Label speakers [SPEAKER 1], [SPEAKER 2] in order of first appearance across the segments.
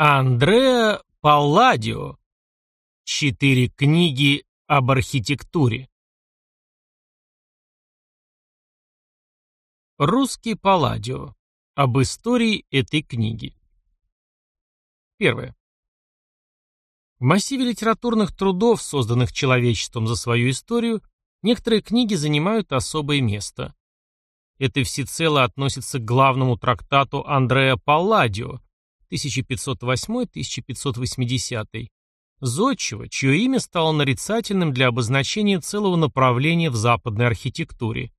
[SPEAKER 1] Андреа Палладио. Четыре книги об архитектуре. Русский Палладио. Об истории этой книги. Первое. В массиве литературных трудов, созданных человечеством за свою историю, некоторые книги занимают особое место. Это всецело относится к главному трактату Андреа Палладио 1508-1580, Зодчего, чье имя стало нарицательным для обозначения целого направления в западной архитектуре.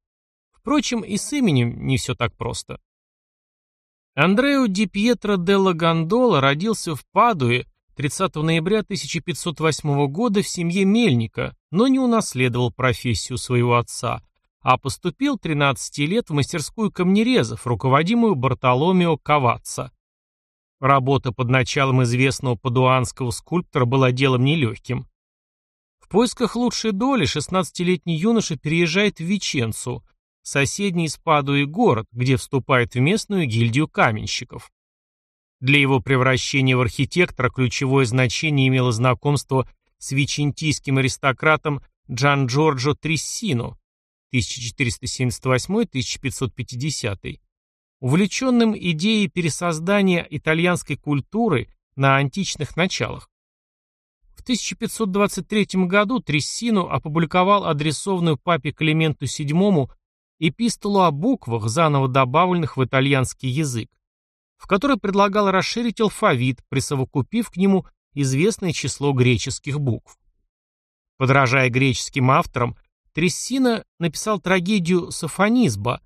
[SPEAKER 1] Впрочем, и с именем не все так просто. Андрео Ди Пьетро делла Гандола родился в Падуе 30 ноября 1508 года в семье мельника, но не унаследовал профессию своего отца, а поступил 13 лет в мастерскую камнерезов, руководимую Бартоломео Каваццо. Работа под началом известного падуанского скульптора была делом нелегким. В поисках лучшей доли 16-летний юноша переезжает в Веченцу, соседний с Падуей город, где вступает в местную гильдию каменщиков. Для его превращения в архитектора ключевое значение имело знакомство с вичентийским аристократом Джан Джорджо Триссино 1478-1550, увлеченным идеей пересоздания итальянской культуры на античных началах. В 1523 году Триссино опубликовал адресованную папе Клименту VII эпистолу о буквах, заново добавленных в итальянский язык, в которой предлагал расширить алфавит, присовокупив к нему известное число греческих букв. Подражая греческим авторам, Триссино написал трагедию «Софонизба»,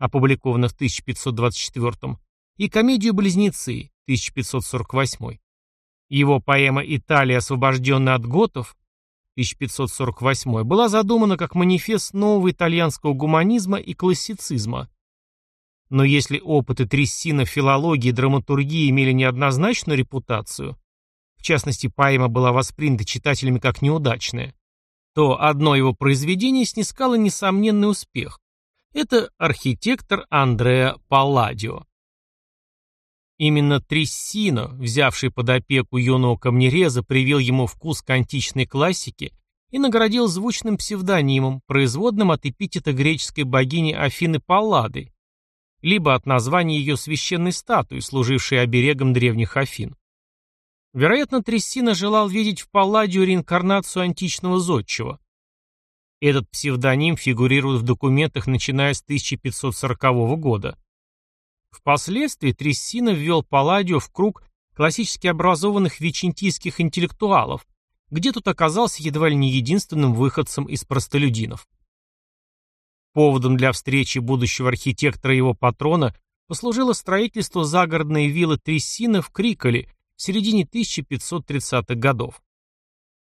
[SPEAKER 1] опубликована в 1524 и комедию «Близнецы» 1548. Его поэма «Италия, освобожденная от готов» 1548 была задумана как манифест нового итальянского гуманизма и классицизма. Но если опыты Трессина филологии и драматургии имели неоднозначную репутацию, в частности, поэма была воспринята читателями как неудачная, то одно его произведение снискало несомненный успех, это архитектор Андреа Палладио. Именно Триссино, взявший под опеку юного камнереза, привил ему вкус к античной классике и наградил звучным псевдонимом, производным от эпитета греческой богини Афины Паллады, либо от названия ее священной статуи, служившей оберегом древних Афин. Вероятно, Триссино желал видеть в Палладио реинкарнацию античного зодчего. Этот псевдоним фигурирует в документах, начиная с 1540 года. Впоследствии Трессина ввел Палладио в круг классически образованных вичентийских интеллектуалов, где тут оказался едва ли не единственным выходцем из простолюдинов. Поводом для встречи будущего архитектора и его патрона послужило строительство загородной виллы Трессина в Криколе в середине 1530-х годов.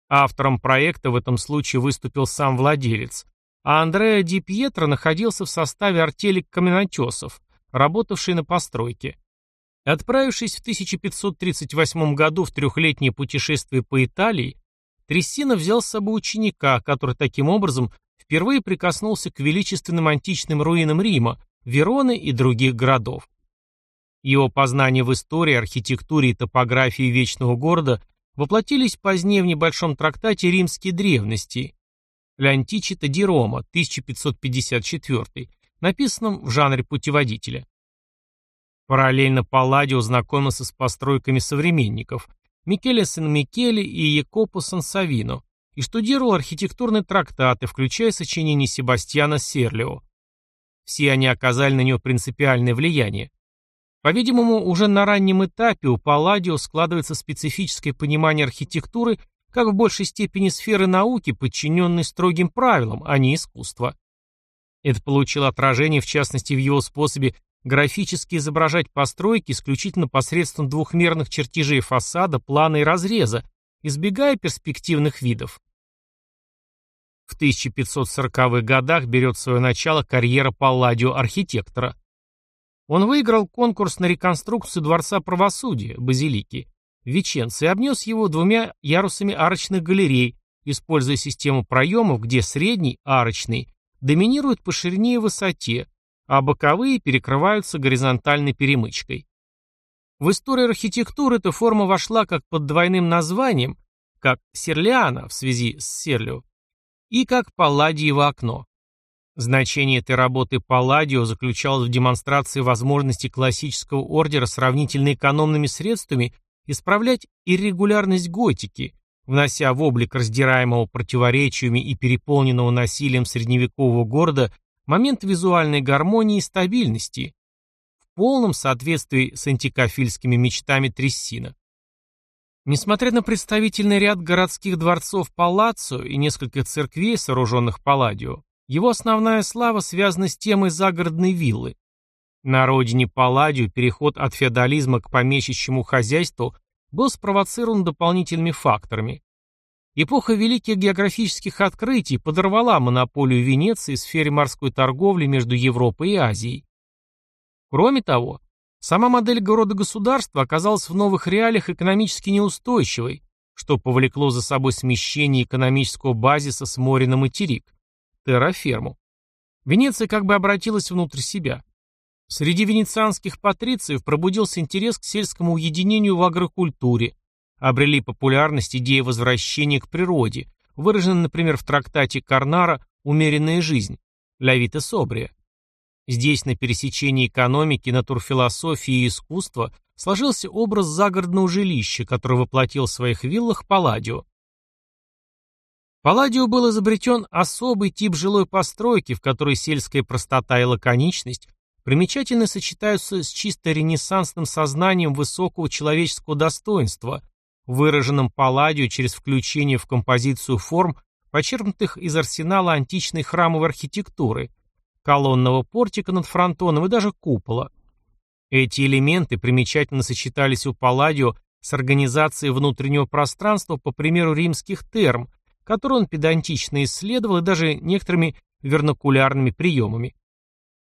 [SPEAKER 1] Автором проекта в этом случае выступил сам владелец, а Андреа Ди Пьетро находился в составе артели каменотесов, работавшей на постройке. Отправившись в 1538 году в трехлетнее путешествие по Италии, Трессина взял с собой ученика, который таким образом впервые прикоснулся к величественным античным руинам Рима, Вероны и других городов. Его познания в истории, архитектуре и топографии вечного города воплотились позднее в небольшом трактате «Римские древности» Леонтичита ди Рома, 1554, написанном в жанре путеводителя. Параллельно Палладио знакомился с постройками современников Микеле Сен-Микеле и Якопо Сансавино и штудировал архитектурные трактаты, включая сочинения Себастьяна Серлио. Все они оказали на него принципиальное влияние. По-видимому, уже на раннем этапе у Палладио складывается специфическое понимание архитектуры как в большей степени сферы науки, подчиненной строгим правилам, а не искусства. Это получило отражение, в частности, в его способе графически изображать постройки исключительно посредством двухмерных чертежей фасада, плана и разреза, избегая перспективных видов. В 1540-х годах берет свое начало карьера Палладио архитектора. Он выиграл конкурс на реконструкцию Дворца правосудия, Базилики, Веченце и обнес его двумя ярусами арочных галерей, используя систему проемов, где средний, арочный, доминирует по ширине и высоте, а боковые перекрываются горизонтальной перемычкой. В историю архитектуры эта форма вошла как под двойным названием, как Серлиана в связи с Серлио, и как Палладиево окно. Значение этой работы Палладио заключалось в демонстрации возможности классического ордера сравнительно экономными средствами исправлять иррегулярность готики, внося в облик раздираемого противоречиями и переполненного насилием средневекового города момент визуальной гармонии и стабильности, в полном соответствии с антикофильскими мечтами Трессина. Несмотря на представительный ряд городских дворцов Палаццо и несколько церквей, сооруженных Палладио, его основная слава связана с темой загородной виллы. На родине Палладио переход от феодализма к помещичьему хозяйству был спровоцирован дополнительными факторами. Эпоха великих географических открытий подорвала монополию Венеции в сфере морской торговли между Европой и Азией. Кроме того, сама модель города-государства оказалась в новых реалиях экономически неустойчивой, что повлекло за собой смещение экономического базиса с моря на материк терраферму. Венеция как бы обратилась внутрь себя. Среди венецианских патрициев пробудился интерес к сельскому уединению в агрокультуре, обрели популярность идеи возвращения к природе, выраженной, например, в трактате Карнара «Умеренная жизнь» «Ля Вита Собрия». Здесь на пересечении экономики, натурфилософии и искусства сложился образ загородного жилища, который воплотил в своих виллах Палладио. Палладио был изобретен особый тип жилой постройки, в которой сельская простота и лаконичность примечательно сочетаются с чисто ренессансным сознанием высокого человеческого достоинства, выраженным Палладио через включение в композицию форм, почерпнутых из арсенала античной храмовой архитектуры, колонного портика над фронтоном и даже купола. Эти элементы примечательно сочетались у Палладио с организацией внутреннего пространства по примеру римских терм, которую он педантично исследовал и даже некоторыми вернокулярными приемами.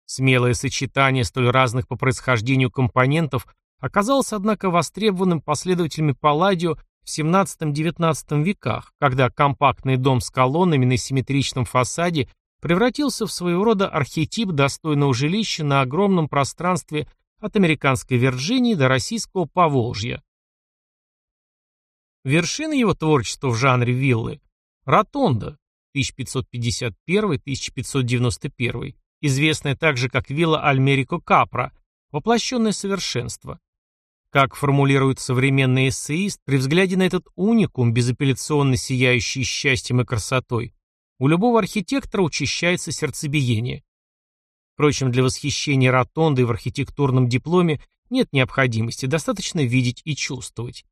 [SPEAKER 1] Смелое сочетание столь разных по происхождению компонентов оказалось, однако, востребованным последователями Палладио в XVII-XIX веках, когда компактный дом с колоннами на симметричном фасаде превратился в своего рода архетип достойного жилища на огромном пространстве от американской Вирджинии до российского Поволжья. Вершина его творчества в жанре виллы Ротонда 1551-1591, известная также как вилла Альмерико Капра, воплощенное совершенство. Как формулирует современный эссеист, при взгляде на этот уникум, безапелляционно сияющий счастьем и красотой, у любого архитектора учащается сердцебиение. Впрочем, для восхищения ротондой в архитектурном дипломе нет необходимости, достаточно видеть и чувствовать.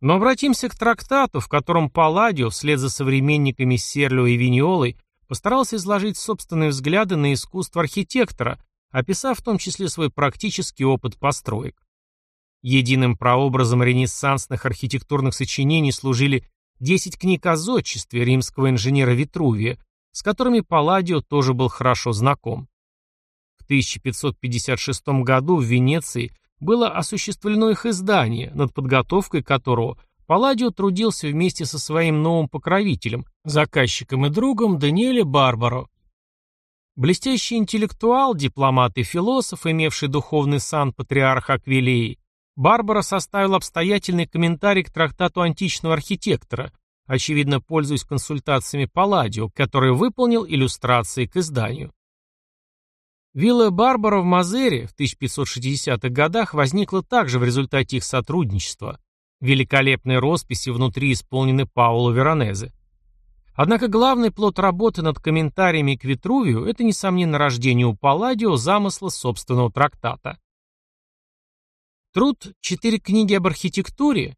[SPEAKER 1] Но обратимся к трактату, в котором Палладио, вслед за современниками Серлио и Виньолой, постарался изложить собственные взгляды на искусство архитектора, описав в том числе свой практический опыт построек. Единым прообразом ренессансных архитектурных сочинений служили 10 книг о зодчестве римского инженера Витрувия, с которыми Палладио тоже был хорошо знаком. В 1556 году в Венеции было осуществлено их издание, над подготовкой которого Палладио трудился вместе со своим новым покровителем, заказчиком и другом Даниэле Барбаро. Блестящий интеллектуал, дипломат и философ, имевший духовный сан патриарха Аквилеи, Барбара составил обстоятельный комментарий к трактату античного архитектора, очевидно пользуясь консультациями Палладио, который выполнил иллюстрации к изданию. Вилла Барбара в Мазере в 1560-х годах возникла также в результате их сотрудничества. Великолепные росписи внутри исполнены Пауло Веронезе. Однако главный плод работы над комментариями к Витрувию – это, несомненно, рождение у Палладио замысла собственного трактата. Труд «Четыре книги об архитектуре»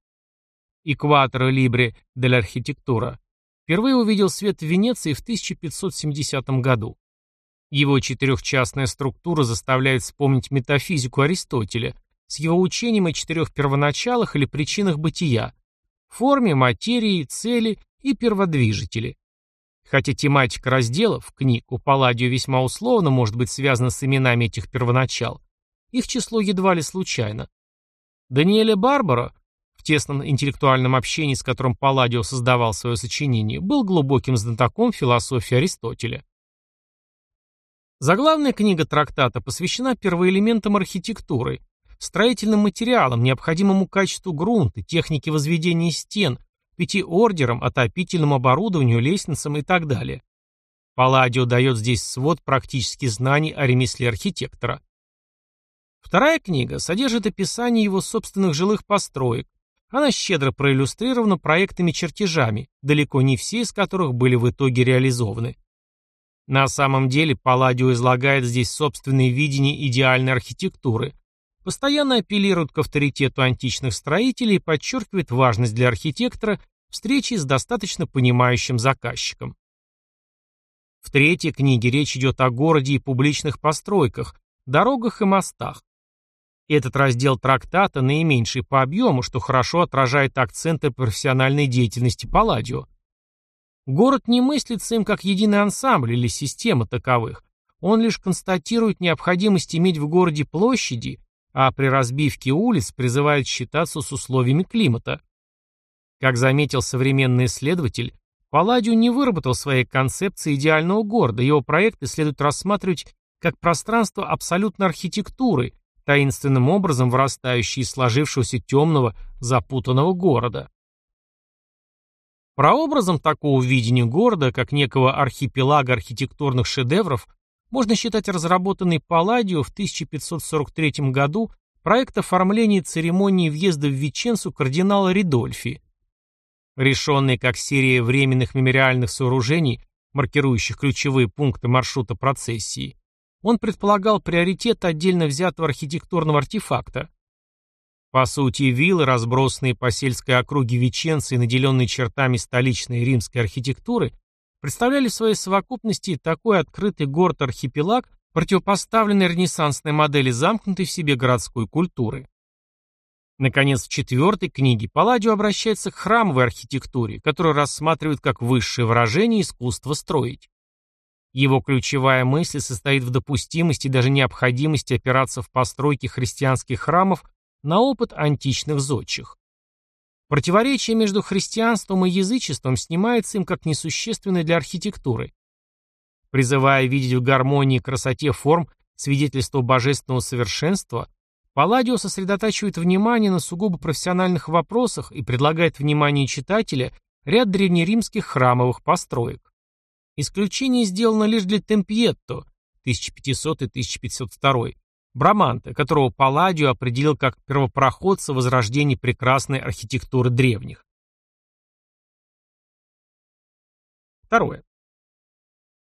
[SPEAKER 1] «Экватора Либре дель архитектура» впервые увидел свет в Венеции в 1570 году. Его четырехчастная структура заставляет вспомнить метафизику Аристотеля с его учением о четырех первоначалах или причинах бытия – форме, материи, цели и перводвижители. Хотя тематика разделов, книг, у Палладио весьма условно может быть связана с именами этих первоначал, их число едва ли случайно. Даниэле Барбаро, в тесном интеллектуальном общении, с которым Палладио создавал свое сочинение, был глубоким знатоком философии Аристотеля. Заглавная книга трактата посвящена первоэлементам архитектуры, строительным материалам, необходимому качеству грунта, технике возведения стен, пяти ордерам, отопительному оборудованию, лестницам и так далее. Палладио дает здесь свод практических знаний о ремесле архитектора. Вторая книга содержит описание его собственных жилых построек. Она щедро проиллюстрирована проектами-чертежами, далеко не все из которых были в итоге реализованы. На самом деле Палладио излагает здесь собственные видения идеальной архитектуры, постоянно апеллирует к авторитету античных строителей и подчеркивает важность для архитектора встречи с достаточно понимающим заказчиком. В третьей книге речь идет о городе и публичных постройках, дорогах и мостах. Этот раздел трактата наименьший по объему, что хорошо отражает акценты профессиональной деятельности Палладио. Город не мыслится им как единый ансамбль или система таковых. Он лишь констатирует необходимость иметь в городе площади, а при разбивке улиц призывает считаться с условиями климата. Как заметил современный исследователь, Палладио не выработал своей концепции идеального города, его проекты следует рассматривать как пространство абсолютной архитектуры, таинственным образом вырастающее из сложившегося темного, запутанного города. Прообразом такого видения города, как некого архипелага архитектурных шедевров, можно считать разработанный Палладио в 1543 году проект оформления церемонии въезда в Веченцу кардинала Ридольфи. Решенный как серия временных мемориальных сооружений, маркирующих ключевые пункты маршрута процессии, он предполагал приоритет отдельно взятого архитектурного артефакта. По сути, виллы, разбросанные по сельской округе Веченцы и наделенные чертами столичной римской архитектуры, представляли в своей совокупности такой открытый город-архипелаг, противопоставленный ренессансной модели замкнутой в себе городской культуры. Наконец, в четвертой книге Палладио обращается к храмовой архитектуре, которую рассматривает как высшее выражение искусства строить. Его ключевая мысль состоит в допустимости даже необходимости опираться в постройке христианских храмов на опыт античных зодчих. Противоречие между христианством и язычеством снимается им как несущественное для архитектуры. Призывая видеть в гармонии и красоте форм свидетельство божественного совершенства, Палладио сосредотачивает внимание на сугубо профессиональных вопросах и предлагает вниманию читателя ряд древнеримских храмовых построек. Исключение сделано лишь для Темпьетто 1500-1502, Браманте, которого Палладио определил как первопроходца возрождения прекрасной архитектуры древних. Второе.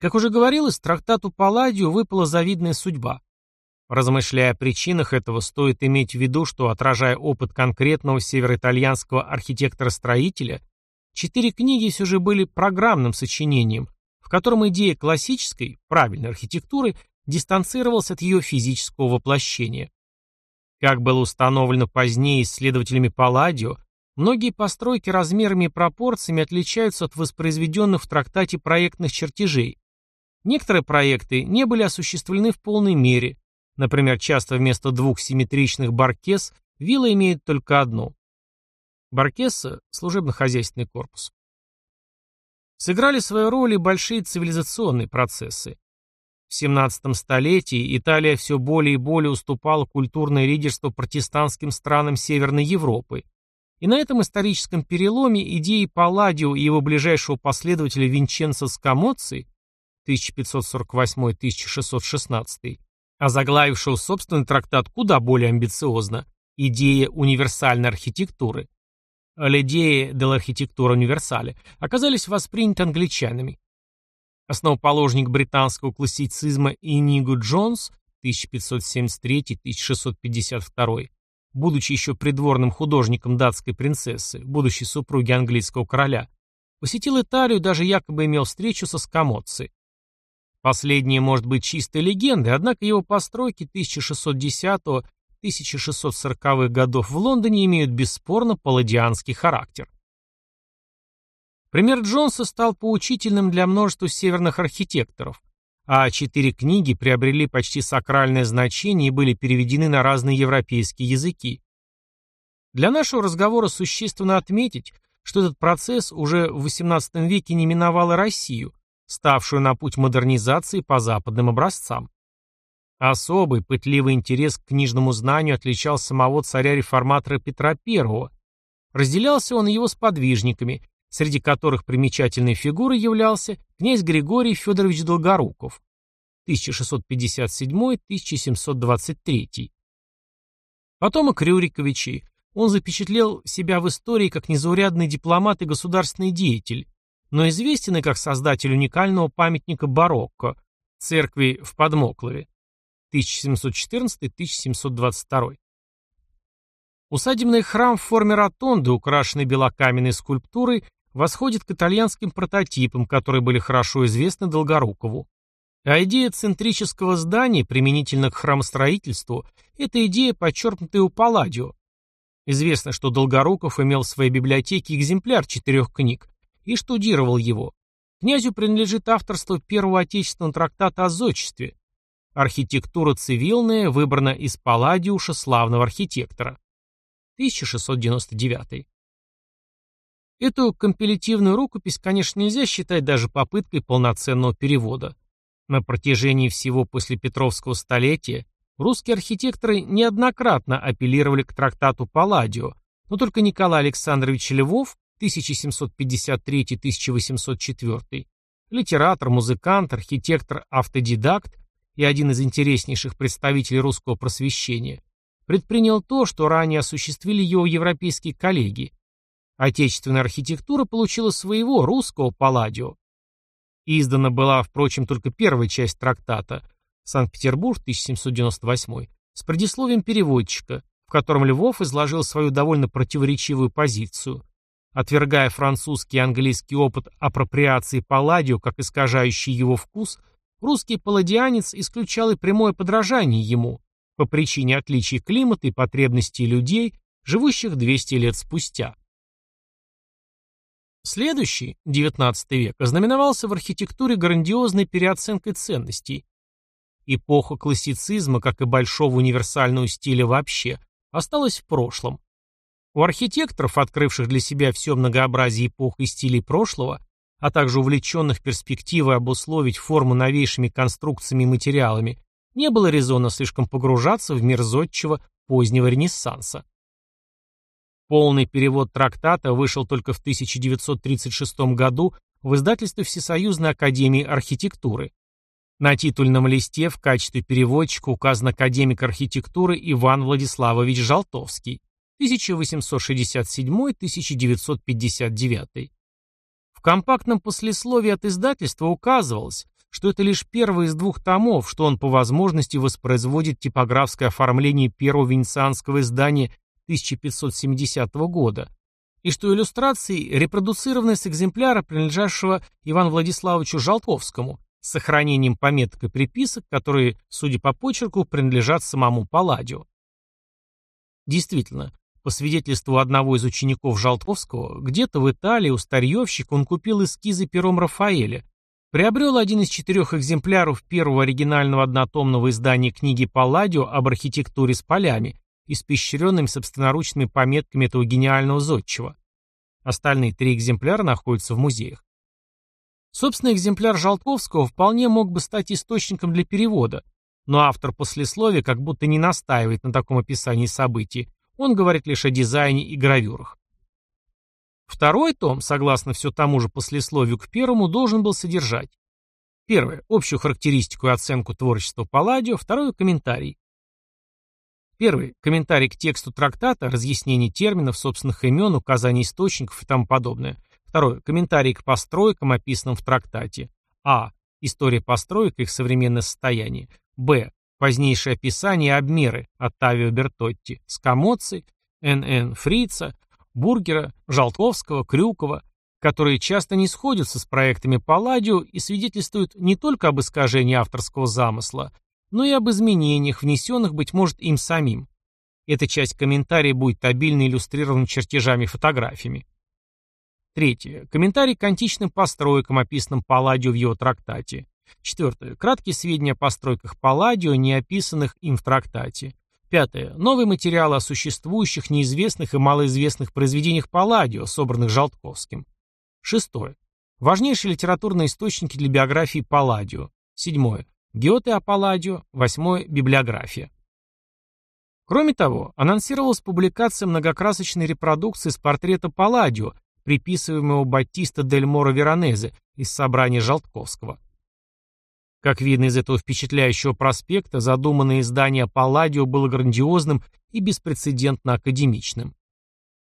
[SPEAKER 1] Как уже говорилось, трактату Палладио выпала завидная судьба. Размышляя о причинах этого, стоит иметь в виду, что, отражая опыт конкретного североитальянского архитектора-строителя, четыре книги все же были программным сочинением, в котором идея классической, правильной архитектуры дистанцировался от ее физического воплощения. Как было установлено позднее исследователями Палладио, многие постройки размерами и пропорциями отличаются от воспроизведенных в трактате проектных чертежей. Некоторые проекты не были осуществлены в полной мере. Например, часто вместо двух симметричных баркес вилла имеет только одну. Баркеса – служебно-хозяйственный корпус. Сыграли свою роль и большие цивилизационные процессы. В 17 столетии Италия все более и более уступала культурное лидерство протестантским странам Северной Европы. И на этом историческом переломе идеи Палладио и его ближайшего последователя Винченцо Скамоцци 1548-1616, озаглавившего собственный трактат куда более амбициозно «Идея универсальной архитектуры», «L'idée de l'architecture universale», оказались восприняты англичанами. Основоположник британского классицизма Иниго Джонс 1573-1652, будучи еще придворным художником датской принцессы, будущей супруги английского короля, посетил Италию, даже якобы имел встречу со Скамоцци. Последнее может быть чистой легендой, однако его постройки 1610-1640-х годов в Лондоне имеют бесспорно палладианский характер. Пример Джонса стал поучительным для множества северных архитекторов, а четыре книги приобрели почти сакральное значение и были переведены на разные европейские языки. Для нашего разговора существенно отметить, что этот процесс уже в XVIII веке не миновал Россию, ставшую на путь модернизации по западным образцам. Особый пытливый интерес к книжному знанию отличал самого царя-реформатора Петра I. Разделялся он его сподвижниками, среди которых примечательной фигурой являлся князь Григорий Федорович Долгоруков 1657-1723. Потомок Рюриковичей, он запечатлел себя в истории как незаурядный дипломат и государственный деятель, но известен и как создатель уникального памятника барокко – церкви в Подмоклове 1714-1722. Усадебный храм в форме ротонды, украшенный белокаменной скульптурой, восходит к итальянским прототипам, которые были хорошо известны Долгорукову. А идея центрического здания, применительно к храмостроительству, это идея, подчеркнутая у Палладио. Известно, что Долгоруков имел в своей библиотеке экземпляр четырех книг и штудировал его. Князю принадлежит авторство первого отечественного трактата о зодчестве. Архитектура цивильная выбрана из Палладиуша славного архитектора. 1699. Эту компилятивную рукопись, конечно, нельзя считать даже попыткой полноценного перевода. На протяжении всего послепетровского столетия русские архитекторы неоднократно апеллировали к трактату Палладио, но только Николай Александрович Львов 1753-1804, литератор, музыкант, архитектор, автодидакт и один из интереснейших представителей русского просвещения, предпринял то, что ранее осуществили его европейские коллеги. Отечественная архитектура получила своего русского палладио. Издана была, впрочем, только первая часть трактата «Санкт-Петербург, 1798» с предисловием переводчика, в котором Львов изложил свою довольно противоречивую позицию, отвергая французский и английский опыт апроприации палладио как искажающий его вкус, русский палладианец исключал и прямое подражание ему, по причине отличий климата и потребностей людей, живущих 200 лет спустя. Следующий, XIX век, ознаменовался в архитектуре грандиозной переоценкой ценностей. Эпоха классицизма, как и большого универсального стиля вообще, осталась в прошлом. У архитекторов, открывших для себя все многообразие эпох и стилей прошлого, а также увлеченных перспективой обусловить форму новейшими конструкциями и материалами, не было резона слишком погружаться в мир зодчего позднего Ренессанса. Полный перевод трактата вышел только в 1936 году в издательстве Всесоюзной академии архитектуры. На титульном листе в качестве переводчика указан академик архитектуры Иван Владиславович Жалтовский, 1867-1959. В компактном послесловии от издательства указывалось, что это лишь первый из двух томов, что он по возможности воспроизводит типографское оформление первого венецианского издания 1570 года, и что иллюстрации репродуцированы с экземпляра, принадлежавшего Ивану Владиславовичу Жалтовскому, с сохранением пометок и приписок, которые, судя по почерку, принадлежат самому Палладио. Действительно, по свидетельству одного из учеников Жалтовского, где-то в Италии у старьевщика он купил эскизы пером Рафаэля, Приобрел один из четырех экземпляров первого оригинального однотомного издания книги Палладио об архитектуре с полями, испещренными собственноручными пометками этого гениального зодчего. Остальные три экземпляра находятся в музеях. Собственный экземпляр Жалтковского вполне мог бы стать источником для перевода, но автор послесловия как будто не настаивает на таком описании событий, он говорит лишь о дизайне и гравюрах. Второй том, согласно все тому же послесловию к первому, должен был содержать Первое. Общую характеристику и оценку творчества Палладио. Второе. Комментарий. Первый. Комментарий к тексту трактата, разъяснение терминов, собственных имен, указание источников и тому подобное. Второе. Комментарий к постройкам, описанным в трактате. А. История построек и их современное состояние. Б. Позднейшее описание и обмеры от Тавио Бертотти, Скамоци, Н.Н. Фрица, Бургера, Жалтковского, Крюкова, которые часто не сходятся с проектами Палладио и свидетельствуют не только об искажении авторского замысла, но и об изменениях, внесенных, быть может, им самим. Эта часть комментария будет обильно иллюстрирована чертежами и фотографиями. Третье. Комментарий к античным постройкам, описанным Палладио в его трактате. Четвертое. Краткие сведения о постройках Палладио, не описанных им в трактате. Пятое. Новые материалы о существующих, неизвестных и малоизвестных произведениях Палладио, собранных Жалтковским. Шестое. Важнейшие литературные источники для биографии Палладио. Седьмое. Гёте о Палладио, восьмое – библиография. Кроме того, анонсировалась публикация многокрасочной репродукции с портрета Палладио, приписываемого Баттиста дель Моро Веронезе из собрания Жалтковского. Как видно из этого впечатляющего проспекта, задуманное издание Палладио было грандиозным и беспрецедентно академичным.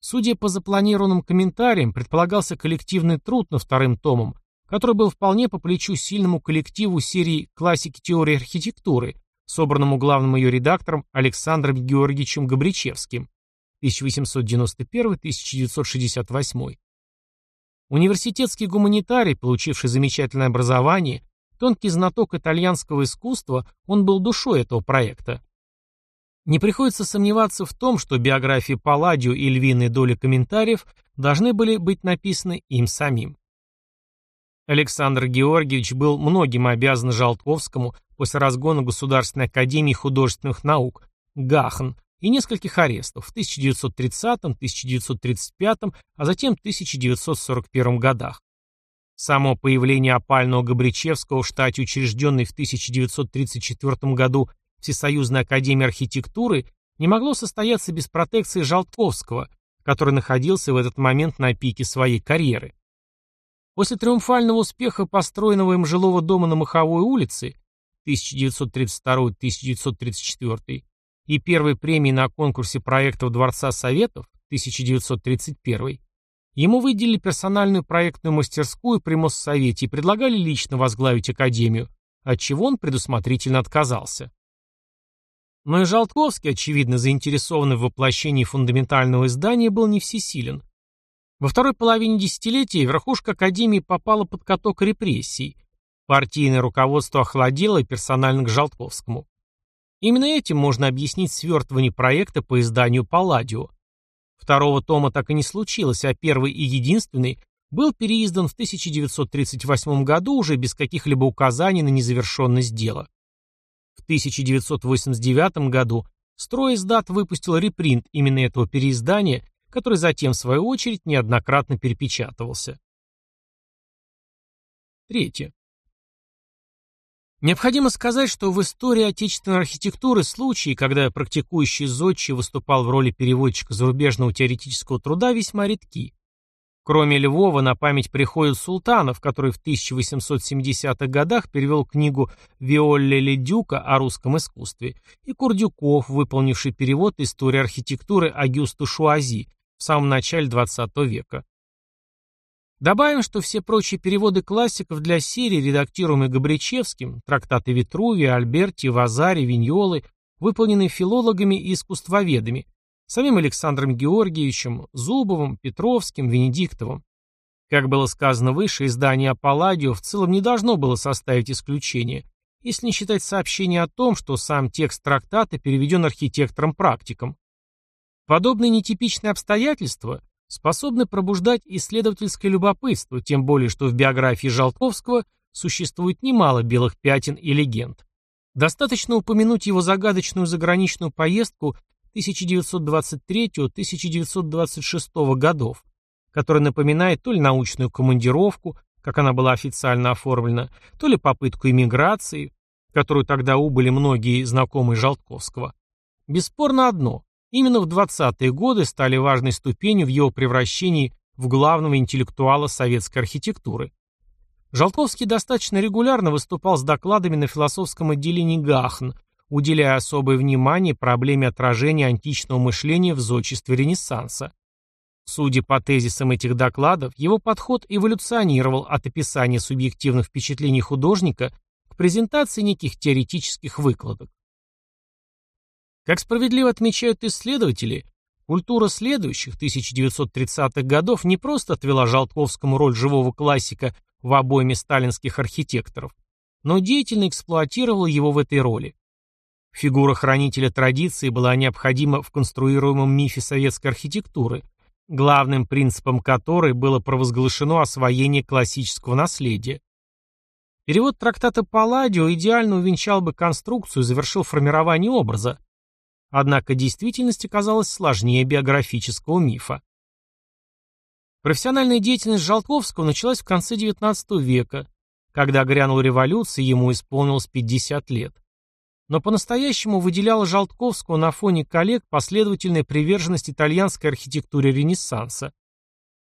[SPEAKER 1] Судя по запланированным комментариям, предполагался коллективный труд над вторым томом, который был вполне по плечу сильному коллективу серии «Классики теории архитектуры», собранному главным ее редактором Александром Георгиевичем Габричевским 1891-1968. Университетский гуманитарий, получивший замечательное образование, тонкий знаток итальянского искусства, он был душой этого проекта. Не приходится сомневаться в том, что биографии Палладио и львиная доля комментариев должны были быть написаны им самим. Александр Георгиевич был многим обязан Жалтковскому после разгона Государственной академии художественных наук ГАХН и нескольких арестов в 1930, 1935, а затем 1941 годах. Само появление опального Габричевского в штате, учрежденной в 1934 году Всесоюзной академии архитектуры, не могло состояться без протекции Жалтковского, который находился в этот момент на пике своей карьеры. После триумфального успеха построенного им жилого дома на Маховой улице 1932-1934 и первой премии на конкурсе проектов Дворца Советов 1931 ему выделили персональную проектную мастерскую при Моссовете и предлагали лично возглавить академию, от чего он предусмотрительно отказался. Но и Жалтковский, очевидно заинтересованный в воплощении фундаментального издания, был не всесилен. Во второй половине десятилетия верхушка Академии попала под каток репрессий. Партийное руководство охладело и персонально к Жалтковскому. Именно этим можно объяснить свертывание проекта по изданию Палладио. Второго тома так и не случилось, а первый и единственный был переиздан в 1938 году уже без каких-либо указаний на незавершенность дела. В 1989 году Стройиздат выпустил репринт именно этого переиздания, который затем, в свою очередь, неоднократно перепечатывался. Третье. Необходимо сказать, что в истории отечественной архитектуры случаи, когда практикующий зодчий выступал в роли переводчика зарубежного теоретического труда, весьма редки. Кроме Львова на память приходит Султанов, который в 1870-х годах перевел книгу Виолли Ледюка о русском искусстве, и Курдюков, выполнивший перевод истории архитектуры Агюсту Шуази в самом начале XX века. Добавим, что все прочие переводы классиков для серии, редактируемые Габричевским, трактаты Витрувия, Альберти, Вазари, Виньолы, выполнены филологами и искусствоведами, самим Александром Георгиевичем, Зубовым, Петровским, Венедиктовым. Как было сказано выше, издание Палладио в целом не должно было составить исключение, если не считать сообщение о том, что сам текст трактата переведен архитектором-практиком. Подобные нетипичные обстоятельства способны пробуждать исследовательское любопытство, тем более что в биографии Жалтковского существует немало белых пятен и легенд. Достаточно упомянуть его загадочную заграничную поездку 1923-1926 годов, которая напоминает то ли научную командировку, как она была официально оформлена, то ли попытку иммиграции, в которую тогда убыли многие знакомые Жалтковского. Бесспорно одно. Именно в 20-е годы стали важной ступенью в его превращении в главного интеллектуала советской архитектуры. Жалтковский достаточно регулярно выступал с докладами на философском отделении ГАХН, уделяя особое внимание проблеме отражения античного мышления в зодчестве Ренессанса. Судя по тезисам этих докладов, его подход эволюционировал от описания субъективных впечатлений художника к презентации неких теоретических выкладок. Как справедливо отмечают исследователи, культура следующих 1930-х годов не просто отвела Жалтковскому роль живого классика в обойме сталинских архитекторов, но деятельно эксплуатировала его в этой роли. Фигура хранителя традиции была необходима в конструируемом мифе советской архитектуры, главным принципом которой было провозглашено освоение классического наследия. Перевод трактата Палладио идеально увенчал бы конструкцию и завершил формирование образа, Однако действительность оказалась сложнее биографического мифа. Профессиональная деятельность Жалтковского началась в конце XIX века, Когда грянула революция, ему исполнилось 50 лет. Но по-настоящему выделяла Жалтковского на фоне коллег последовательная приверженность итальянской архитектуре Ренессанса.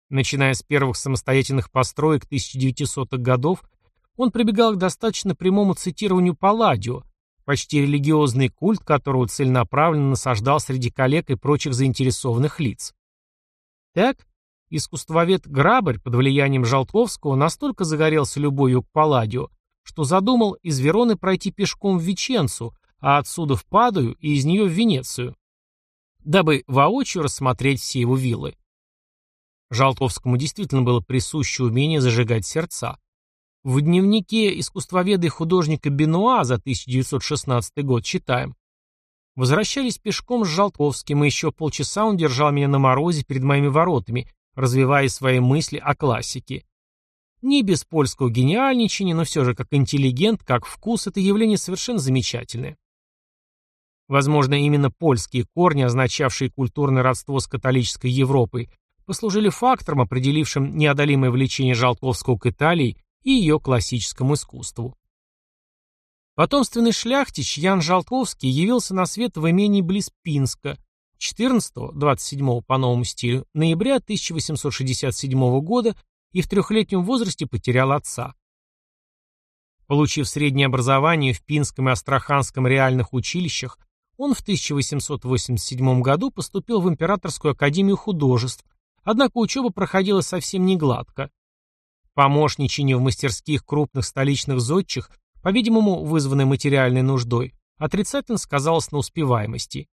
[SPEAKER 1] Начиная с первых самостоятельных построек 1900-х годов, он прибегал к достаточно прямому цитированию Палладио, почти религиозный культ которого целенаправленно насаждал среди коллег и прочих заинтересованных лиц. Так, искусствовед Грабарь под влиянием Жалтковского настолько загорелся любовью к Палладио, что задумал из Вероны пройти пешком в Веченцу, а отсюда в Падую и из нее в Венецию, дабы воочию рассмотреть все его виллы. Жалтовскому действительно было присуще умение зажигать сердца. В дневнике искусствоведа и художника Бенуа за 1916 год читаем. Возвращались пешком с Жалтовским, и еще полчаса он держал меня на морозе перед моими воротами, развивая свои мысли о классике. Не без польского гениальничания, но все же как интеллигент, как вкус, это явление совершенно замечательное. Возможно, именно польские корни, означавшие культурное родство с католической Европой, послужили фактором, определившим неодолимое влечение Жалтковского к Италии и ее классическому искусству. Потомственный шляхтич Ян Жалтковский явился на свет в имении близ Пинска 14-27 по новому стилю ноября 1867 года и в трехлетнем возрасте потерял отца. Получив среднее образование в Пинском и Астраханском реальных училищах, он в 1887 году поступил в Императорскую академию художеств, Однако учеба проходила совсем не гладко. Помощничание в мастерских крупных столичных зодчих, по-видимому, вызванное материальной нуждой, отрицательно сказалось на успеваемости.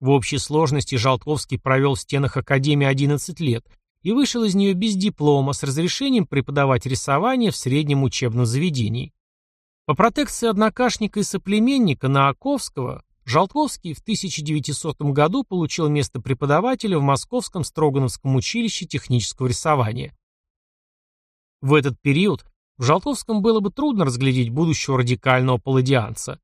[SPEAKER 1] В общей сложности Жалтковский провел в стенах Академии 11 лет и вышел из нее без диплома с разрешением преподавать рисование в среднем учебном заведении. По протекции однокашника и соплеменника Нааковского Жалтковский в 1900 году получил место преподавателя в Московском Строгановском училище технического рисования. В этот период в Жалтовском было бы трудно разглядеть будущего радикального палладианца.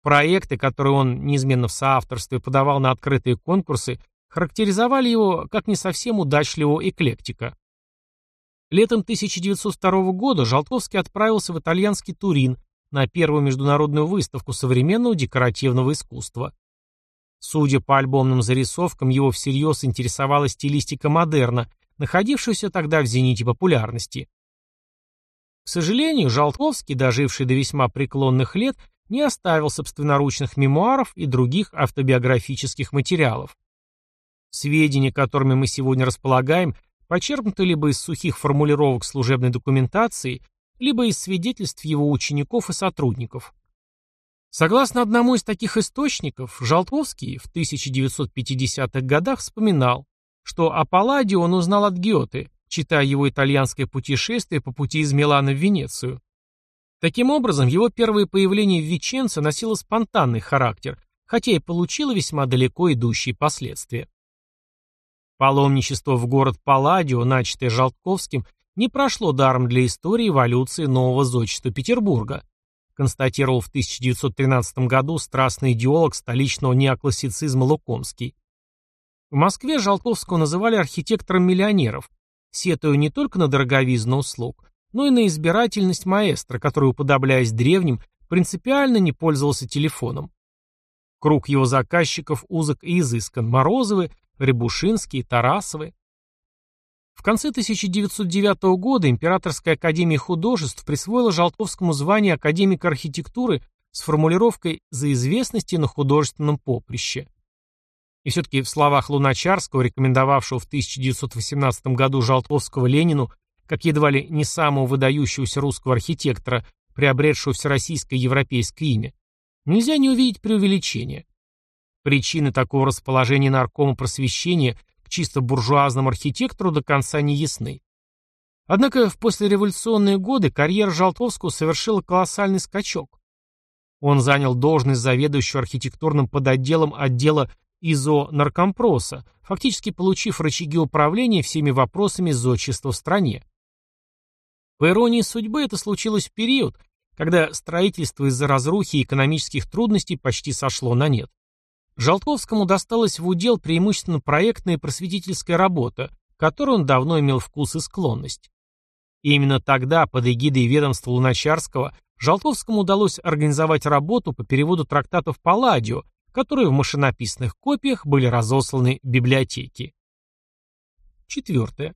[SPEAKER 1] Проекты, которые он неизменно в соавторстве подавал на открытые конкурсы, характеризовали его как не совсем удачливого эклектика. Летом 1902 года Жалтовский отправился в итальянский Турин, на первую международную выставку современного декоративного искусства. Судя по альбомным зарисовкам, его всерьез интересовала стилистика модерна, находившаяся тогда в зените популярности. К сожалению, Жалтковский, доживший до весьма преклонных лет, не оставил собственноручных мемуаров и других автобиографических материалов. Сведения, которыми мы сегодня располагаем, почерпнуты либо из сухих формулировок служебной документации, либо из свидетельств его учеников и сотрудников. Согласно одному из таких источников, Жалтовский в 1950-х годах вспоминал, что о Палладе он узнал от Гёте, читая его итальянское путешествие по пути из Милана в Венецию. Таким образом, его первое появление в Веченце носило спонтанный характер, хотя и получило весьма далеко идущие последствия. Паломничество в город Палладио, начатое Жалтковским, не прошло даром для истории эволюции нового зодчества Петербурга, констатировал в 1913 году страстный идеолог столичного неоклассицизма Лукомский. В Москве Жалтовского называли архитектором миллионеров, сетуя не только на дороговизну услуг, но и на избирательность маэстро, который, уподобляясь древним, принципиально не пользовался телефоном. Круг его заказчиков узок и изыскан – Морозовы, Рябушинские, Тарасовы. В конце 1909 года Императорская академия художеств присвоила Жалтовскому звание академика архитектуры с формулировкой «за известности на художественном поприще». И все-таки в словах Луначарского, рекомендовавшего в 1918 году Жалтовского Ленину как едва ли не самого выдающегося русского архитектора, приобретшего всероссийское европейское имя, нельзя не увидеть преувеличения. Причины такого расположения наркома просвещения к чисто буржуазному архитектору до конца не ясны. Однако в послереволюционные годы карьера Жалтовского совершила колоссальный скачок. Он занял должность заведующего архитектурным подотделом отдела ИЗО наркомпроса, фактически получив рычаги управления всеми вопросами зодчества в стране. По иронии судьбы это случилось в период, когда строительство из-за разрухи и экономических трудностей почти сошло на нет. Жалтковскому досталась в удел преимущественно проектная и просветительская работа, к которой он давно имел вкус и склонность. И именно тогда, под эгидой ведомства Луначарского, Жалтовскому удалось организовать работу по переводу трактатов Палладио, которые в машинописных копиях были разосланы в библиотеки. Четвертое.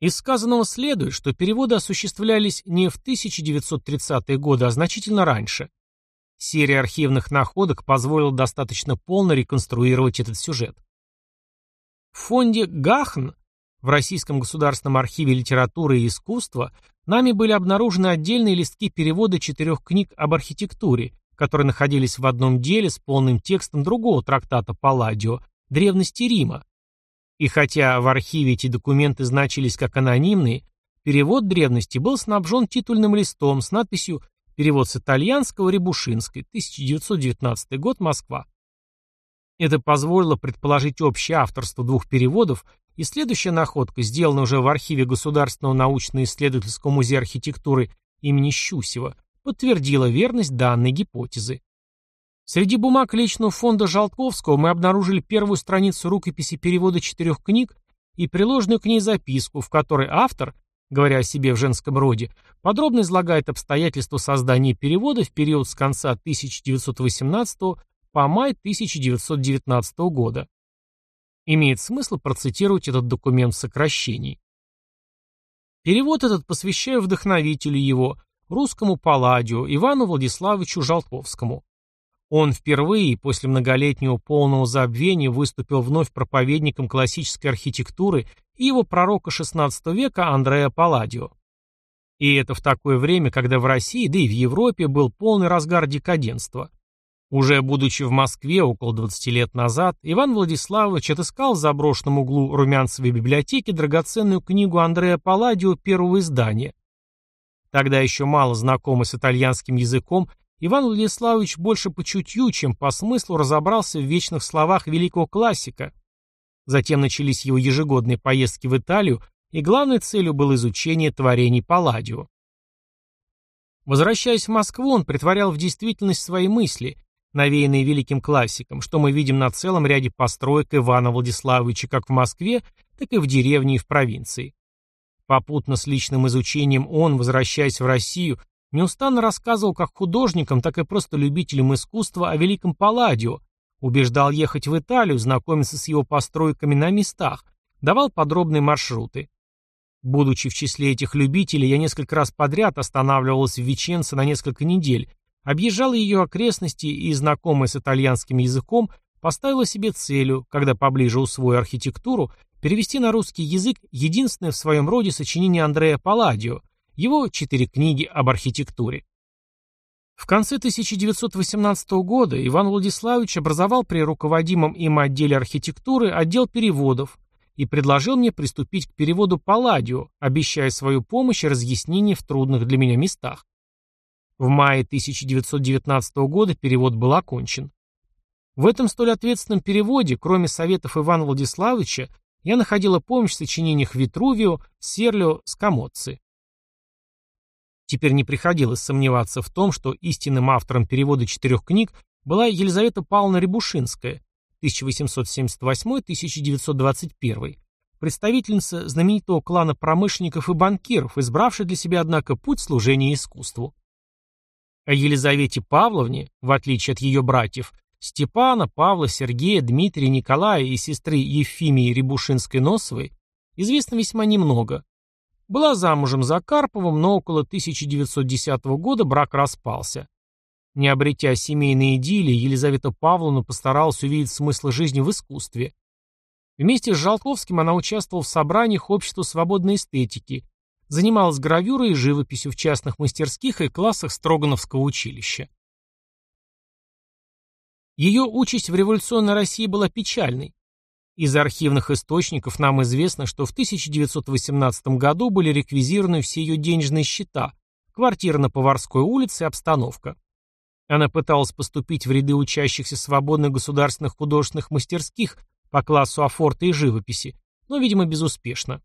[SPEAKER 1] Из сказанного следует, что переводы осуществлялись не в 1930-е годы, а значительно раньше. Серия архивных находок позволила достаточно полно реконструировать этот сюжет. В фонде «Гахн» в Российском государственном архиве литературы и искусства нами были обнаружены отдельные листки перевода четырех книг об архитектуре, которые находились в одном деле с полным текстом другого трактата Палладио «Древности Рима», и хотя в архиве эти документы значились как анонимные, перевод древности был снабжен титульным листом с надписью «Перевод с итальянского Рябушинской, 1919 год, Москва». Это позволило предположить общее авторство двух переводов, и следующая находка, сделанная уже в архиве Государственного научно-исследовательского музея архитектуры имени Щусева, подтвердила верность данной гипотезы. Среди бумаг личного фонда Жалтковского мы обнаружили первую страницу рукописи перевода четырех книг и приложенную к ней записку, в которой автор, говоря о себе в женском роде, подробно излагает обстоятельства создания перевода в период с конца 1918 по май 1919 года. Имеет смысл процитировать этот документ в сокращении. Перевод этот посвящаю вдохновителю его, русскому Палладио Ивану Владиславовичу Жалтковскому. Он впервые после многолетнего полного забвения выступил вновь проповедником классической архитектуры и его пророка XVI века Андреа Палладио. И это в такое время, когда в России, да и в Европе был полный разгар декаденства. Уже будучи в Москве около 20 лет назад, Иван Владиславович отыскал в заброшенном углу Румянцевой библиотеки драгоценную книгу Андреа Палладио первого издания. Тогда еще мало знакомый с итальянским языком, Иван Владиславович больше по чутью, чем по смыслу разобрался в вечных словах великого классика. Затем начались его ежегодные поездки в Италию, и главной целью было изучение творений Палладио. Возвращаясь в Москву, он притворял в действительность свои мысли, навеянные великим классиком, что мы видим на целом ряде построек Ивана Владиславовича как в Москве, так и в деревне и в провинции. Попутно с личным изучением он, возвращаясь в Россию, Неустанно рассказывал как художникам, так и просто любителям искусства о великом Палладио, убеждал ехать в Италию, знакомиться с его постройками на местах, давал подробные маршруты. Будучи в числе этих любителей, я несколько раз подряд останавливался в Веченце на несколько недель, объезжал ее окрестности и, знакомый с итальянским языком, поставила себе целью, когда поближе усвою архитектуру, перевести на русский язык единственное в своем роде сочинение Андреа Палладио, его четыре книги об архитектуре. В конце 1918 года Иван Владиславович образовал при руководимом им отделе архитектуры отдел переводов и предложил мне приступить к переводу Палладио, обещая свою помощь и разъяснение в трудных для меня местах. В мае 1919 года перевод был окончен. В этом столь ответственном переводе, кроме советов Ивана Владиславовича, я находила помощь в сочинениях Витрувио, Серлио, Скамоцци. Теперь не приходилось сомневаться в том, что истинным автором перевода четырех книг была Елизавета Павловна Рябушинская, 1878-1921, представительница знаменитого клана промышленников и банкиров, избравшая для себя, однако, путь служения искусству. О Елизавете Павловне, в отличие от ее братьев, Степана, Павла, Сергея, Дмитрия, Николая и сестры Ефимии Рябушинской-Носовой, известно весьма немного, была замужем за Карповым, но около 1910 года брак распался. Не обретя семейной идиллии, Елизавета Павловна постаралась увидеть смысл жизни в искусстве. Вместе с Жалтковским она участвовала в собраниях Общества свободной эстетики, занималась гравюрой и живописью в частных мастерских и классах Строгановского училища. Ее участь в революционной России была печальной. Из архивных источников нам известно, что в 1918 году были реквизированы все ее денежные счета, квартира на Поварской улице и обстановка. Она пыталась поступить в ряды учащихся свободных государственных художественных мастерских по классу афорта и живописи, но, видимо, безуспешно.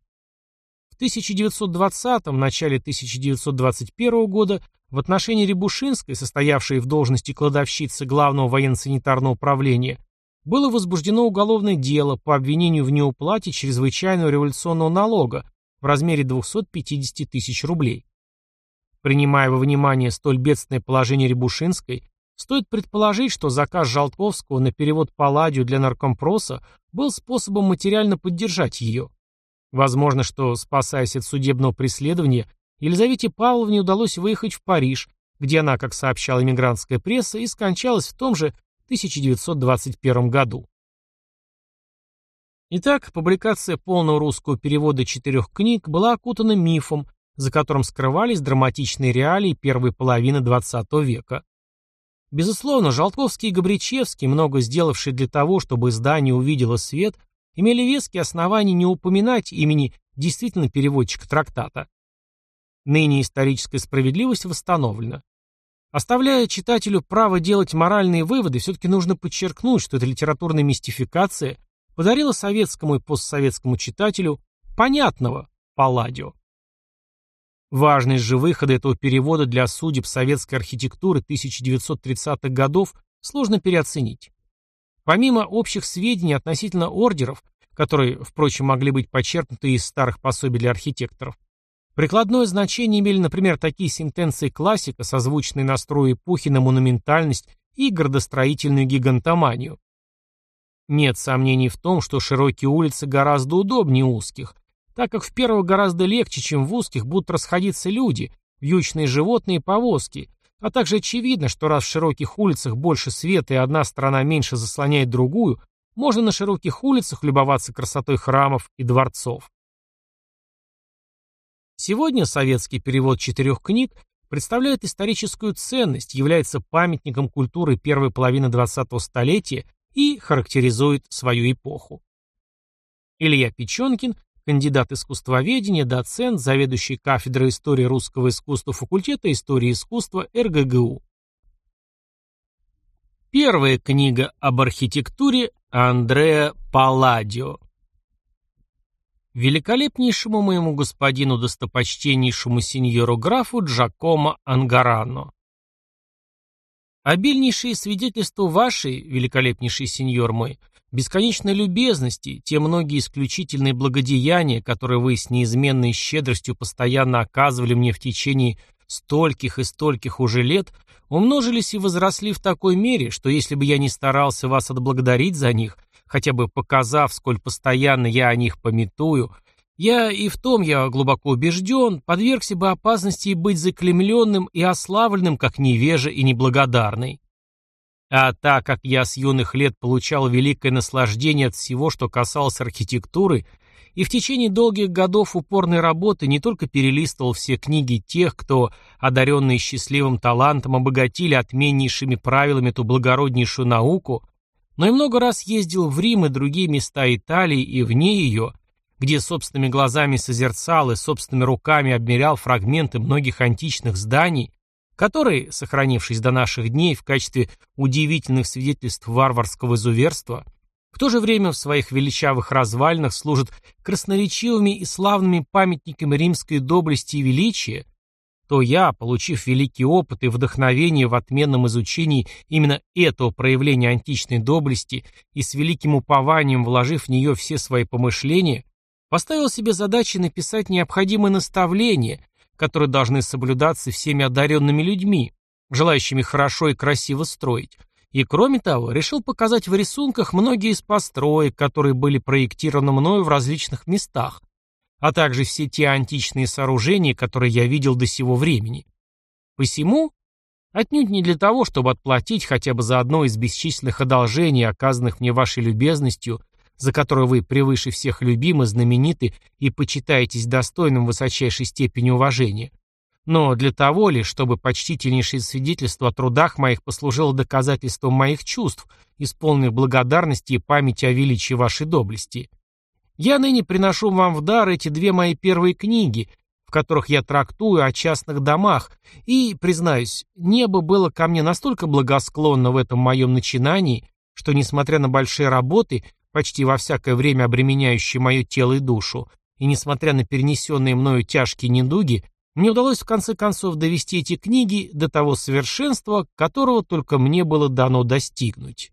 [SPEAKER 1] В 1920-м, начале 1921 года в отношении Рябушинской, состоявшей в должности кладовщицы Главного военно-санитарного управления, было возбуждено уголовное дело по обвинению в неуплате чрезвычайного революционного налога, в размере 250 тысяч рублей. Принимая во внимание столь бедственное положение Рябушинской, стоит предположить, что заказ Жалтковского на перевод Палладию для наркомпроса был способом материально поддержать ее. Возможно, что, спасаясь от судебного преследования, Елизавете Павловне удалось выехать в Париж, где она, как сообщала иммигрантская пресса, и скончалась в том же 1921 году. Итак, публикация полного русского перевода четырех книг была окутана мифом, за которым скрывались драматичные реалии первой половины XX века. Безусловно, Жалтковский и Габричевский, много сделавшие для того, чтобы издание увидело свет, имели веские основания не упоминать имени действительно переводчика трактата. Ныне историческая справедливость восстановлена. Оставляя читателю право делать моральные выводы, все-таки нужно подчеркнуть, что эта литературная мистификация подарила советскому и постсоветскому читателю понятного Палладио. Важность же выхода этого перевода для судеб советской архитектуры 1930-х годов сложно переоценить. Помимо общих сведений относительно ордеров, которые, впрочем, могли быть почерпнуты из старых пособий для архитекторов, Прикладное значение имели, например, такие сентенции классика, созвучные настрою эпохи на монументальность и градостроительную гигантоманию. Нет сомнений в том, что широкие улицы гораздо удобнее узких, так как в первых гораздо легче, чем в узких, будут расходиться люди, вьючные животные и повозки, а также очевидно, что раз в широких улицах больше света и одна сторона меньше заслоняет другую, можно на широких улицах любоваться красотой храмов и дворцов. Сегодня советский перевод четырех книг представляет историческую ценность, является памятником культуры первой половины 20-го столетия и характеризует свою эпоху. Илья Печенкин, кандидат искусствоведения, доцент, заведующий кафедрой истории русского искусства факультета истории искусства РГГУ. Первая книга об архитектуре Андреа Палладио. Великолепнейшему моему господину достопочтеннейшему сеньору графу Джакомо Ангарано. Обильнейшие свидетельства вашей, великолепнейший сеньор мой, бесконечной любезности, те многие исключительные благодеяния, которые вы с неизменной щедростью постоянно оказывали мне в течение стольких и стольких уже лет, умножились и возросли в такой мере, что если бы я не старался вас отблагодарить за них, хотя бы показав, сколь постоянно я о них пометую, я и в том я глубоко убежден, подвергся бы опасности быть заклемленным и ославленным, как невежа и неблагодарный. А так как я с юных лет получал великое наслаждение от всего, что касалось архитектуры, и в течение долгих годов упорной работы не только перелистывал все книги тех, кто, одаренные счастливым талантом, обогатили отменнейшими правилами эту благороднейшую науку, но и много раз ездил в Рим и другие места Италии и вне ее, где собственными глазами созерцал и собственными руками обмерял фрагменты многих античных зданий, которые, сохранившись до наших дней в качестве удивительных свидетельств варварского изуверства, в то же время в своих величавых развалинах служат красноречивыми и славными памятниками римской доблести и величия, то я, получив великий опыт и вдохновение в отменном изучении именно этого проявления античной доблести и с великим упованием вложив в нее все свои помышления, поставил себе задачей написать необходимые наставления, которые должны соблюдаться всеми одаренными людьми, желающими хорошо и красиво строить, и, кроме того, решил показать в рисунках многие из построек, которые были проектированы мною в различных местах, а также все те античные сооружения, которые я видел до сего времени. Посему, отнюдь не для того, чтобы отплатить хотя бы за одно из бесчисленных одолжений, оказанных мне вашей любезностью, за которую вы превыше всех любимы, знамениты и почитаетесь достойным высочайшей степени уважения, но для того ли, чтобы почтительнейшее свидетельство о трудах моих послужило доказательством моих чувств, исполненных благодарности и памяти о величии вашей доблести. Я ныне приношу вам в дар эти две мои первые книги, в которых я трактую о частных домах, и, признаюсь, небо было ко мне настолько благосклонно в этом моем начинании, что, несмотря на большие работы, почти во всякое время обременяющие мое тело и душу, и несмотря на перенесенные мною тяжкие недуги, мне удалось в конце концов довести эти книги до того совершенства, которого только мне было дано достигнуть.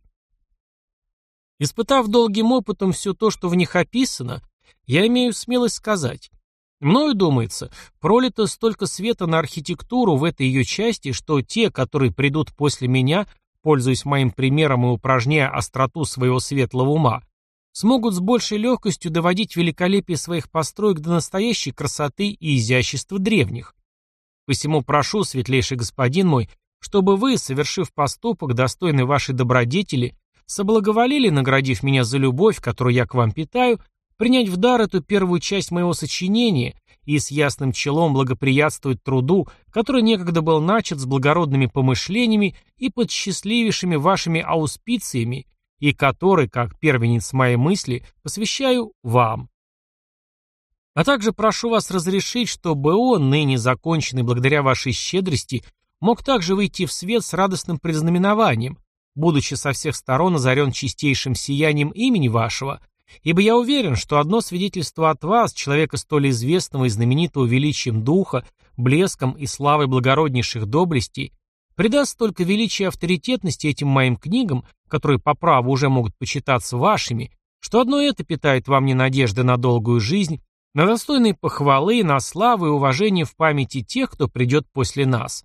[SPEAKER 1] Испытав долгим опытом все то, что в них описано, я имею смелость сказать, Мною, думается, пролито столько света на архитектуру в этой ее части, что те, которые придут после меня, пользуясь моим примером и упражняя остроту своего светлого ума, смогут с большей легкостью доводить великолепие своих построек до настоящей красоты и изящества древних. Посему прошу, светлейший господин мой, чтобы вы, совершив поступок, достойный вашей добродетели, соблаговолили, наградив меня за любовь, которую я к вам питаю, принять в дар эту первую часть моего сочинения и с ясным челом благоприятствовать труду, который некогда был начат с благородными помышлениями и под счастливейшими вашими ауспициями, и который, как первенец моей мысли, посвящаю вам. А также прошу вас разрешить, чтобы он, ныне законченный благодаря вашей щедрости, мог также выйти в свет с радостным предзнаменованием, будучи со всех сторон озарен чистейшим сиянием имени вашего, ибо я уверен, что одно свидетельство от вас, человека столь известного и знаменитого величием духа, блеском и славой благороднейших доблестей, придаст столько величия и авторитетности этим моим книгам, которые по праву уже могут почитаться вашими, что одно это питает вам не надежды на долгую жизнь, на достойные похвалы, на славу и уважение в памяти тех, кто придет после нас.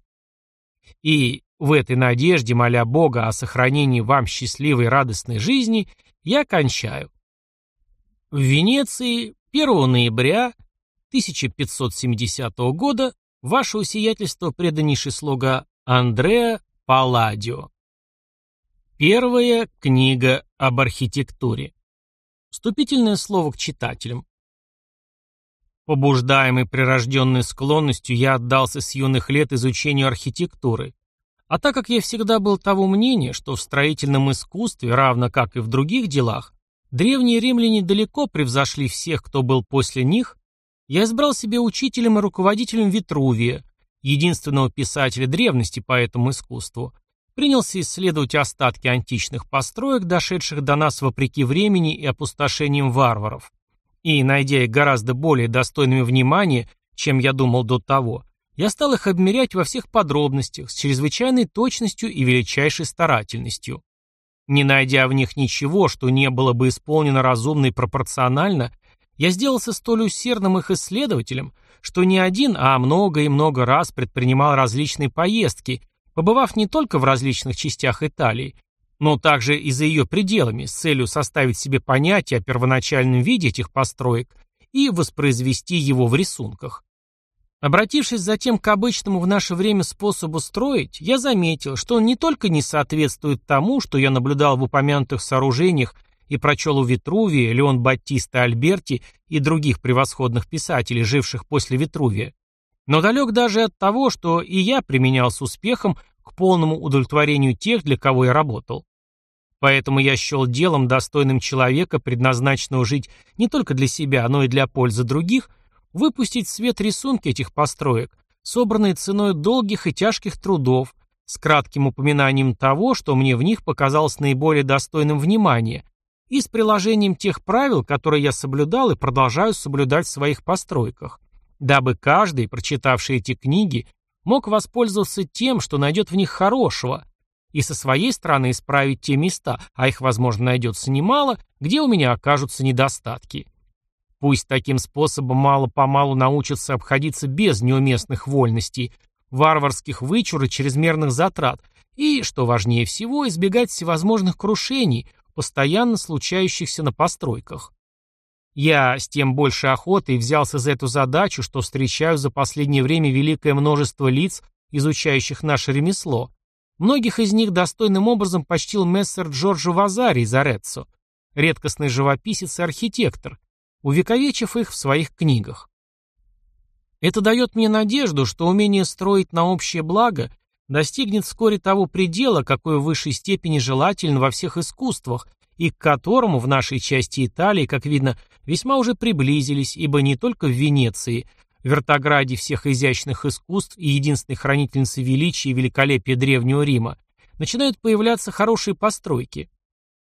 [SPEAKER 1] И в этой надежде, моля Бога о сохранении вам счастливой и радостной жизни, я кончаю. В Венеции 1 ноября 1570 года ваше усиятельство преданнейший слуга Андреа Палладио. Первая книга об архитектуре. Вступительное слово к читателям. Побуждаемый прирожденной склонностью, я отдался с юных лет изучению архитектуры. А так как я всегда был того мнения, что в строительном искусстве, равно как и в других делах, древние римляне далеко превзошли всех, кто был после них, я избрал себе учителем и руководителем Витрувия, единственного писателя древности по этому искусству, принялся исследовать остатки античных построек, дошедших до нас вопреки времени и опустошением варваров и, найдя их гораздо более достойными внимания, чем я думал до того, я стал их обмерять во всех подробностях, с чрезвычайной точностью и величайшей старательностью. Не найдя в них ничего, что не было бы исполнено разумно и пропорционально, я сделался столь усердным их исследователем, что не один, а много и много раз предпринимал различные поездки, побывав не только в различных частях Италии, но также и за ее пределами, с целью составить себе понятие о первоначальном виде этих построек и воспроизвести его в рисунках. Обратившись затем к обычному в наше время способу строить, я заметил, что он не только не соответствует тому, что я наблюдал в упомянутых сооружениях и прочел у Витрувия, Леон Баттиста Альберти и других превосходных писателей, живших после Витрувия, но далек даже от того, что и я применял с успехом к полному удовлетворению тех, для кого я работал. Поэтому я счел делом, достойным человека, предназначенного жить не только для себя, но и для пользы других, выпустить в свет рисунки этих построек, собранные ценой долгих и тяжких трудов, с кратким упоминанием того, что мне в них показалось наиболее достойным внимания, и с приложением тех правил, которые я соблюдал и продолжаю соблюдать в своих постройках, дабы каждый, прочитавший эти книги, мог воспользоваться тем, что найдет в них хорошего, и со своей стороны исправить те места, а их, возможно, найдется немало, где у меня окажутся недостатки. Пусть таким способом мало-помалу научатся обходиться без неуместных вольностей, варварских вычур и чрезмерных затрат, и, что важнее всего, избегать всевозможных крушений, постоянно случающихся на постройках. Я с тем больше охотой взялся за эту задачу, что встречаю за последнее время великое множество лиц, изучающих наше ремесло, Многих из них достойным образом почтил мессер Джорджо Вазари из Ореццо, редкостный живописец и архитектор, увековечив их в своих книгах. Это дает мне надежду, что умение строить на общее благо достигнет вскоре того предела, какой в высшей степени желателен во всех искусствах, и к которому в нашей части Италии, как видно, весьма уже приблизились, ибо не только в Венеции, вертограде всех изящных искусств и единственной хранительницы величия и великолепия Древнего Рима, начинают появляться хорошие постройки.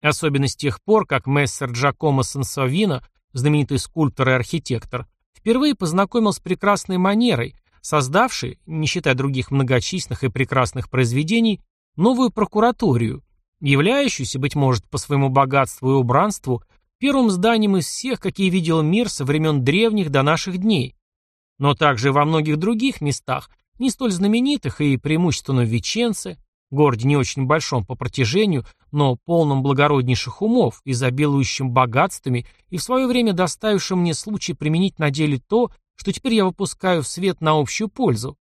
[SPEAKER 1] Особенно с тех пор, как мессер Джакомо Сансовино, знаменитый скульптор и архитектор, впервые познакомил с прекрасной манерой, создавшей, не считая других многочисленных и прекрасных произведений, новую прокураторию, являющуюся, быть может, по своему богатству и убранству, первым зданием из всех, какие видел мир со времен древних до наших дней, но также во многих других местах, не столь знаменитых и преимущественно в Веченце, городе не очень большом по протяжению, но полном благороднейших умов, изобилующим богатствами и в свое время доставившим мне случай применить на деле то, что теперь я выпускаю в свет на общую пользу.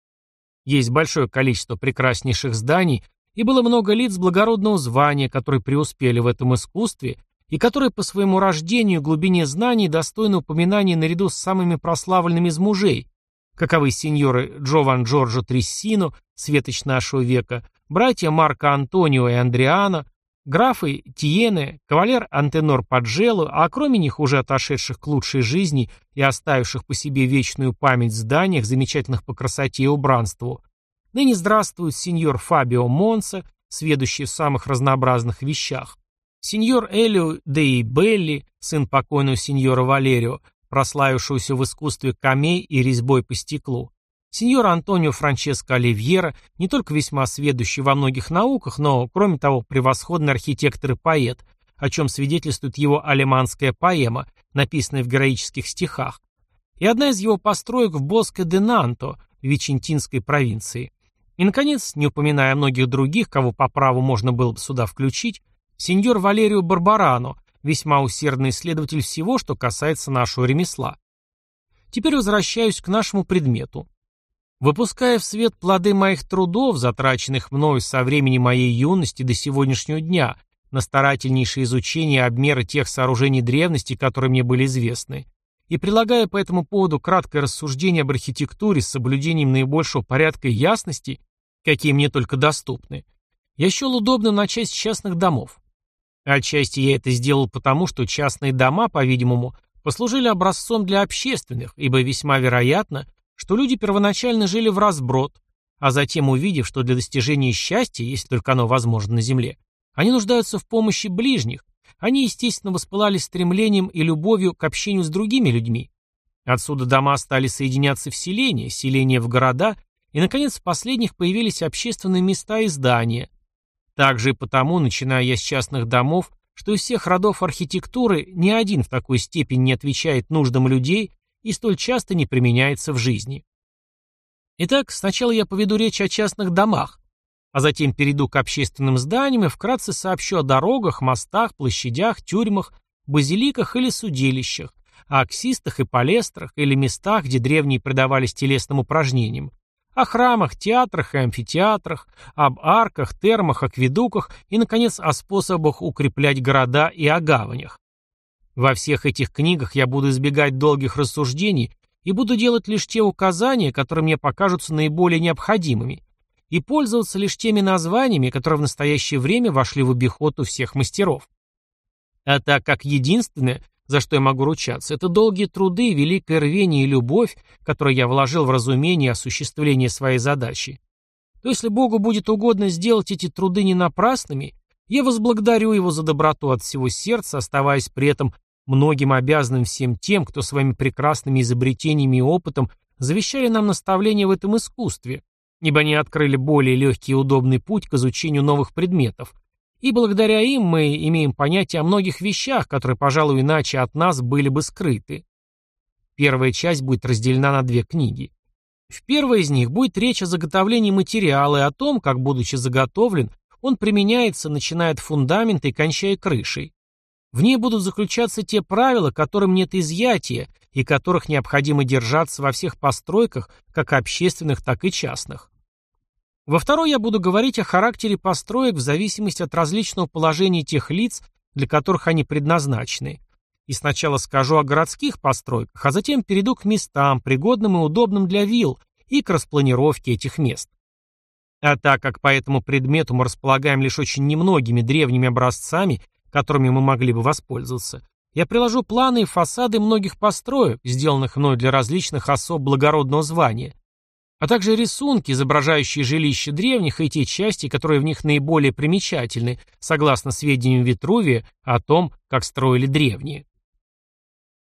[SPEAKER 1] Есть большое количество прекраснейших зданий, и было много лиц благородного звания, которые преуспели в этом искусстве и которые по своему рождению и глубине знаний достойны упоминания наряду с самыми прославленными из мужей, каковы сеньоры Джован Джорджо Триссино, светоч нашего века, братья Марко Антонио и Андриано, графы Тиене, кавалер Антенор Паджело, а кроме них уже отошедших к лучшей жизни и оставивших по себе вечную память в зданиях, замечательных по красоте и убранству, ныне здравствует сеньор Фабио Монса, сведущий в самых разнообразных вещах, сеньор Элио Деи Белли, сын покойного сеньора Валерио, прославившегося в искусстве камей и резьбой по стеклу, Сеньор Антонио Франческо Оливьера, не только весьма сведущий во многих науках, но, кроме того, превосходный архитектор и поэт, о чем свидетельствует его алеманская поэма, написанная в героических стихах, и одна из его построек в Боско-де-Нанто, Вичентинской провинции. И, наконец, не упоминая многих других, кого по праву можно было бы сюда включить, сеньор Валерио Барбарано, весьма усердный исследователь всего, что касается нашего ремесла. Теперь возвращаюсь к нашему предмету. Выпуская в свет плоды моих трудов, затраченных мною со времени моей юности до сегодняшнего дня, на старательнейшее изучение и обмеры тех сооружений древности, которые мне были известны, и прилагая по этому поводу краткое рассуждение об архитектуре с соблюдением наибольшего порядка и ясности, какие мне только доступны, я счел удобным начать с частных домов. Отчасти я это сделал потому, что частные дома, по-видимому, послужили образцом для общественных, ибо весьма вероятно, что люди первоначально жили в разброд, а затем, увидев, что для достижения счастья, если только оно возможно на земле, они нуждаются в помощи ближних, они, естественно, воспылали стремлением и любовью к общению с другими людьми. Отсюда дома стали соединяться в селения, селения в города, и, наконец, в последних появились общественные места и здания. Также и потому, начиная я с частных домов, что из всех родов архитектуры ни один в такой степени не отвечает нуждам людей, и столь часто не применяется в жизни. Итак, сначала я поведу речь о частных домах, а затем перейду к общественным зданиям и вкратце сообщу о дорогах, мостах, площадях, тюрьмах, базиликах или судилищах, о аксистах и палестрах или местах, где древние предавались телесным упражнениям, о храмах, театрах и амфитеатрах, об арках, термах, акведуках и, наконец, о способах укреплять города и о гаванях. Во всех этих книгах я буду избегать долгих рассуждений и буду делать лишь те указания, которые мне покажутся наиболее необходимыми, и пользоваться лишь теми названиями, которые в настоящее время вошли в обиход у всех мастеров. А так как единственное, за что я могу ручаться, это долгие труды, великое рвение и любовь, которые я вложил в разумение и осуществление своей задачи, то если Богу будет угодно сделать эти труды не напрасными, я возблагодарю его за доброту от всего сердца, оставаясь при этом многим обязанным всем тем, кто своими прекрасными изобретениями и опытом завещали нам наставления в этом искусстве, ибо они открыли более легкий и удобный путь к изучению новых предметов, и благодаря им мы имеем понятие о многих вещах, которые, пожалуй, иначе от нас были бы скрыты. Первая часть будет разделена на две книги. В первой из них будет речь о заготовлении материала и о том, как, будучи заготовлен, он применяется, начиная от фундамента и кончая крышей. В ней будут заключаться те правила, которым нет изъятия и которых необходимо держаться во всех постройках, как общественных, так и частных. Во второй я буду говорить о характере построек в зависимости от различного положения тех лиц, для которых они предназначены. И сначала скажу о городских постройках, а затем перейду к местам, пригодным и удобным для вилл, и к распланировке этих мест. А так как по этому предмету мы располагаем лишь очень немногими древними образцами, которыми мы могли бы воспользоваться, я приложу планы и фасады многих построек, сделанных мной для различных особ благородного звания, а также рисунки, изображающие жилища древних и те части, которые в них наиболее примечательны, согласно сведениям Витрувия о том, как строили древние.